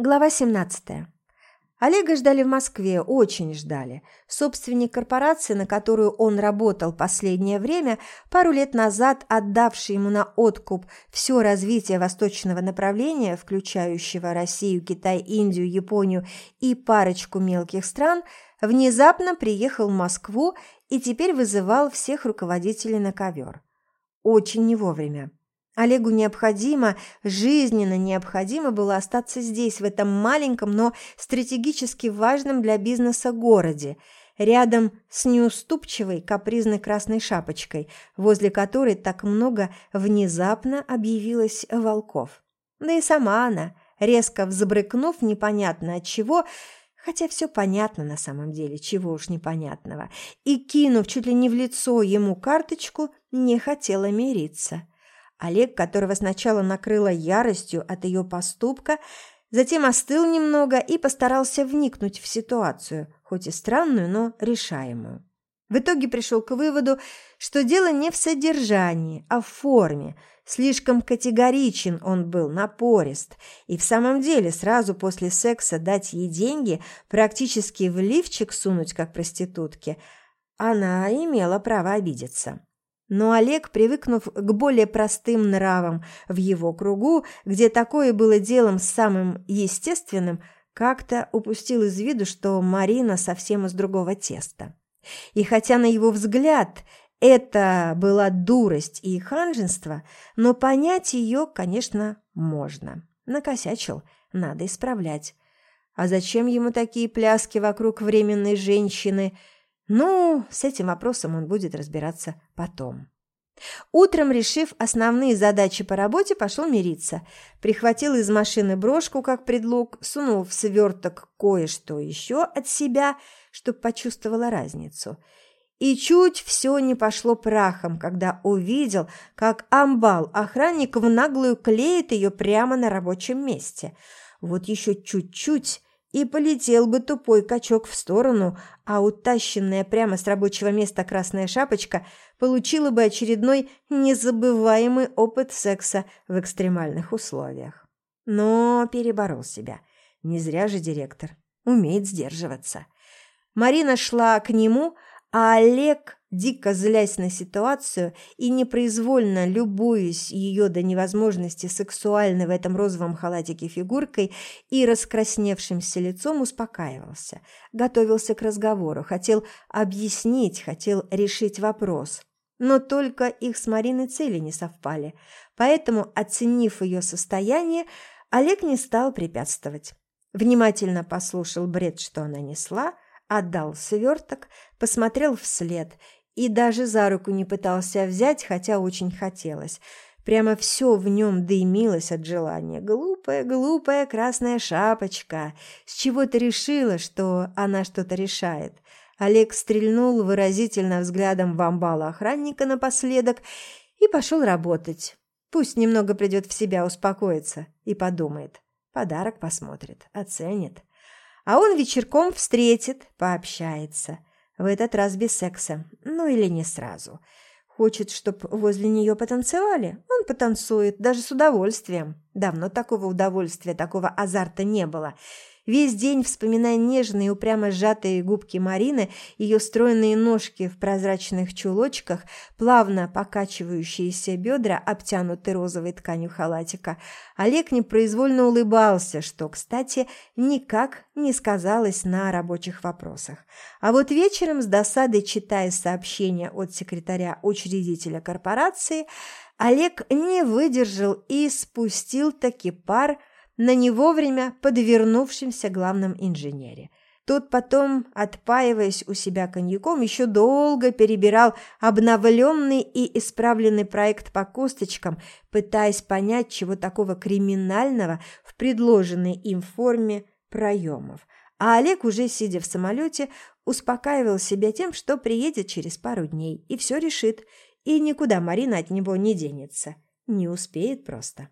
Глава 17. Олега ждали в Москве, очень ждали. Собственник корпорации, на которую он работал последнее время, пару лет назад отдавший ему на откуп все развитие восточного направления, включающего Россию, Китай, Индию, Японию и парочку мелких стран, внезапно приехал в Москву и теперь вызывал всех руководителей на ковер. Очень не вовремя. Олегу необходимо, жизненно необходимо было остаться здесь, в этом маленьком, но стратегически важном для бизнеса городе, рядом с неуступчивой капризной красной шапочкой, возле которой так много внезапно объявилось волков. Да и сама она, резко взбрыкнув непонятно от чего, хотя все понятно на самом деле, чего уж непонятного, и, кинув чуть ли не в лицо ему карточку, не хотела мириться. Олег, которого сначала накрыло яростью от ее поступка, затем остыл немного и постарался вникнуть в ситуацию, хоть и странную, но решаемую. В итоге пришел к выводу, что дело не в содержании, а в форме. Слишком категоричен он был, напорист. И в самом деле сразу после секса дать ей деньги, практически в лифчик сунуть, как проститутке, она имела право обидеться. Но Олег, привыкнув к более простым нравам в его кругу, где такое было делом самым естественным, как-то упустил из виду, что Марина совсем из другого теста. И хотя на его взгляд это была дурость и ханжество, но понять ее, конечно, можно. Накосячил, надо исправлять. А зачем ему такие пляски вокруг временной женщины – ну, с этим вопросом он будет разбираться потом. Утром, решив основные задачи по работе, пошел мириться. Прихватил из машины брошку как предлог, сунул в сверток кое-что еще от себя, чтобы почувствовала разницу. И чуть все не пошло прахом, когда увидел, как амбал, охранник в наглую клеит ее прямо на рабочем месте. Вот еще чуть-чуть, и полетел бы тупой качок в сторону, а утащенная прямо с рабочего места красная шапочка получила бы очередной незабываемый опыт секса в экстремальных условиях. Но переборол себя. Не зря же директор. Умеет сдерживаться. Марина шла к нему, а Олег дико злясь на ситуацию и непроизвольно любуясь ее до невозможности сексуальной в этом розовом халатике фигуркой и раскрасневшимся лицом, успокаивался, готовился к разговору, хотел объяснить, хотел решить вопрос. Но только их с Мариной цели не совпали, поэтому, оценив ее состояние, Олег не стал препятствовать. Внимательно послушал бред, что она несла, отдал сверток, посмотрел вслед и даже за руку не пытался взять, хотя очень хотелось. Прямо все в нем дымилось от желания. Глупая, глупая красная шапочка. С чего ты решила, что она что-то решает? Олег стрельнул выразительно взглядом в амбала охранника напоследок и пошел работать. Пусть немного придет в себя, успокоится и подумает. Подарок посмотрит, оценит. А он вечерком встретит, пообщается. В этот раз без секса. Ну или не сразу. Хочет, чтоб возле нее потанцевали? Он потанцует, даже с удовольствием. Давно такого удовольствия, такого азарта не было. Весь день, вспоминая нежные упрямо сжатые губки Марины, ее стройные ножки в прозрачных чулочках, плавно покачивающиеся бедра, обтянутые розовой тканью халатика, Олег непроизвольно улыбался, что, кстати, никак не сказалось на рабочих вопросах. А вот вечером, с досадой читая сообщение от секретаря-учредителя корпорации, Олег не выдержал и спустил таки пар – на не вовремя подвернувшемся главном инженере. Тот потом, отпаиваясь у себя коньяком, еще долго перебирал обновленный и исправленный проект по косточкам, пытаясь понять, чего такого криминального в предложенной им форме проемов. А Олег, уже сидя в самолете, успокаивал себя тем, что приедет через пару дней и все решит, и никуда Марина от него не денется. Не успеет просто.